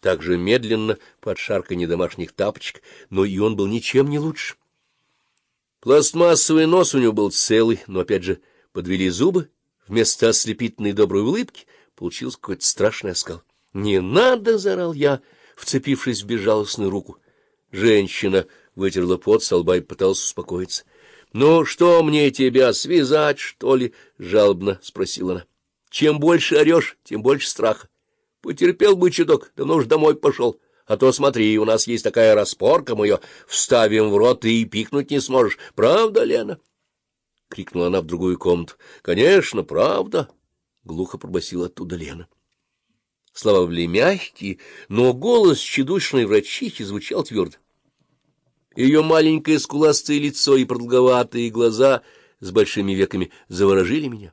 так же медленно под шарканье домашних тапочек, но и он был ничем не лучше. Пластмассовый нос у него был целый, но опять же подвели зубы, вместо ослепительной доброй улыбки получился какой-то страшный оскал. — Не надо! — заорал я, вцепившись в безжалостную руку. Женщина вытерла пот со лба и пыталась успокоиться. — Ну, что мне тебя, связать, что ли? — жалобно спросила она. — Чем больше орешь, тем больше страха. Потерпел бы чуток, давно уж домой пошел. А то смотри, у нас есть такая распорка, мы ее вставим в рот, и пикнуть не сможешь. Правда, Лена? — крикнула она в другую комнату. — Конечно, правда, — глухо пробасила оттуда Лена. Слова были мягкие, но голос тщедушной врачихи звучал твердо. Ее маленькое скуластое лицо и продолговатые глаза с большими веками заворожили меня.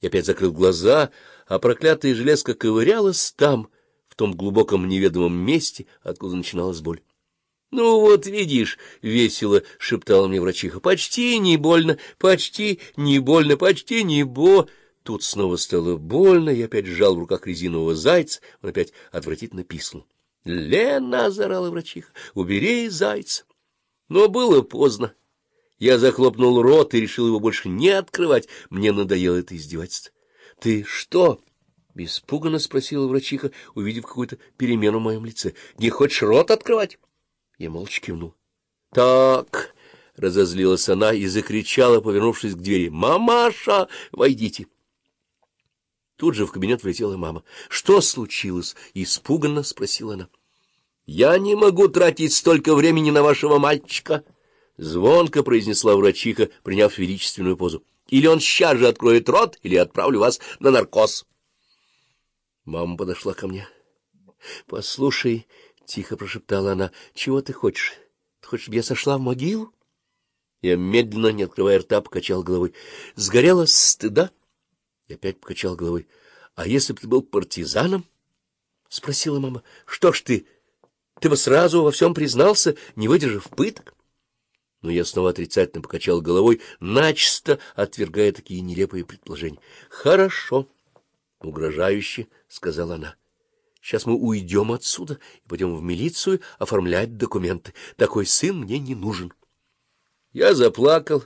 Я опять закрыл глаза, а проклятая железка ковырялась там, в том глубоком неведомом месте, откуда начиналась боль. — Ну вот, видишь, — весело шептала мне врачиха, — почти не больно, почти не больно, почти не бо... Тут снова стало больно, я опять сжал в руках резинового зайца, он опять отвратительно писнул. — Лена! — заорала врачиха. — Убери зайца! Но было поздно. Я захлопнул рот и решил его больше не открывать. Мне надоело это издевательство. — Ты что? — испуганно спросила врачиха, увидев какую-то перемену в моем лице. — Не хочешь рот открывать? Я молча кивнул. — Так... — разозлилась она и закричала, повернувшись к двери. — Мамаша, войдите! Тут же в кабинет влетела мама. — Что случилось? — испуганно спросила она. — Я не могу тратить столько времени на вашего мальчика, — звонко произнесла врачиха, приняв величественную позу. — Или он сейчас же откроет рот, или отправлю вас на наркоз. Мама подошла ко мне. — Послушай, — тихо прошептала она, — чего ты хочешь? Ты хочешь, чтобы я сошла в могилу? Я медленно, не открывая рта, покачал головой. — Сгорела стыда? Я опять покачал головой. — А если бы ты был партизаном? — спросила мама. — Что ж ты... Ты бы сразу во всем признался, не выдержав пыток? Но я снова отрицательно покачал головой, начисто отвергая такие нелепые предположения. — Хорошо, — угрожающе сказала она. — Сейчас мы уйдем отсюда и пойдем в милицию оформлять документы. Такой сын мне не нужен. Я заплакал.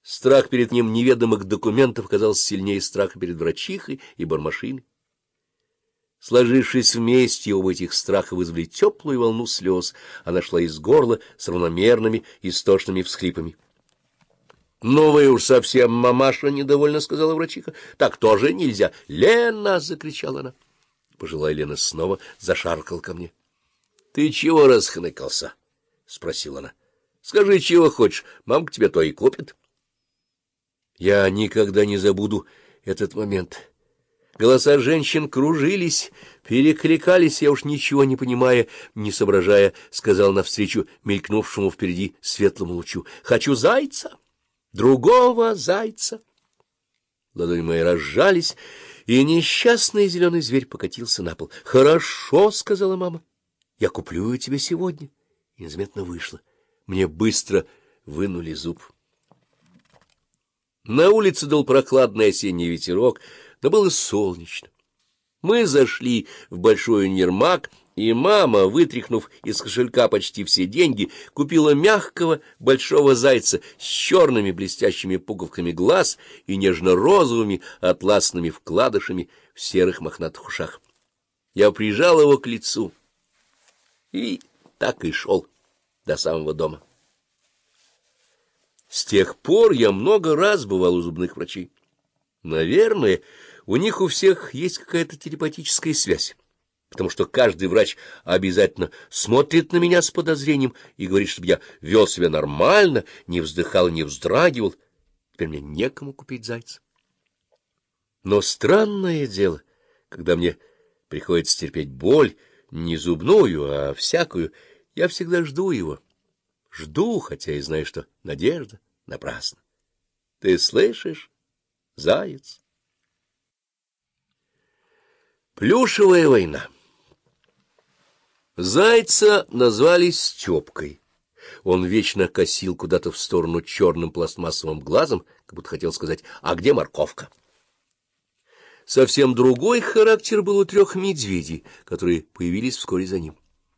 Страх перед ним неведомых документов казался сильнее страха перед врачихой и бармашиной. Сложившись вместе, оба этих страха вызвали теплую волну слез. Она шла из горла с равномерными истошными всхлипами. — Ну вы уж совсем, мамаша, — недовольно сказала врачиха. — Так тоже нельзя. — Лена! — закричала она. Пожилая Лена снова зашаркал ко мне. — Ты чего расхныкался? — спросила она. — Скажи, чего хочешь, мамка тебе то и купит. Я никогда не забуду этот момент. Голоса женщин кружились, перекликались, я уж ничего не понимая, не соображая, сказал навстречу мелькнувшему впереди светлому лучу. — Хочу зайца! Другого зайца! Ладони мои разжались, и несчастный зеленый зверь покатился на пол. — Хорошо, — сказала мама, — я куплю тебе сегодня. И незаметно вышла. Мне быстро вынули зуб. На улице дул прохладный осенний ветерок, но было солнечно. Мы зашли в большой универмаг, и мама, вытряхнув из кошелька почти все деньги, купила мягкого большого зайца с черными блестящими пуговками глаз и нежно-розовыми атласными вкладышами в серых мохнатых ушах. Я прижал его к лицу и так и шел до самого дома. С тех пор я много раз бывал у зубных врачей. Наверное, у них у всех есть какая-то телепатическая связь, потому что каждый врач обязательно смотрит на меня с подозрением и говорит, чтобы я вел себя нормально, не вздыхал не вздрагивал. Теперь мне некому купить зайца. Но странное дело, когда мне приходится терпеть боль, не зубную, а всякую, я всегда жду его. Жду, хотя и знаю, что надежда напрасна. Ты слышишь, заяц? Плюшевая война Зайца назвали Степкой. Он вечно косил куда-то в сторону черным пластмассовым глазом, как будто хотел сказать, а где морковка? Совсем другой характер был у трех медведей, которые появились вскоре за ним.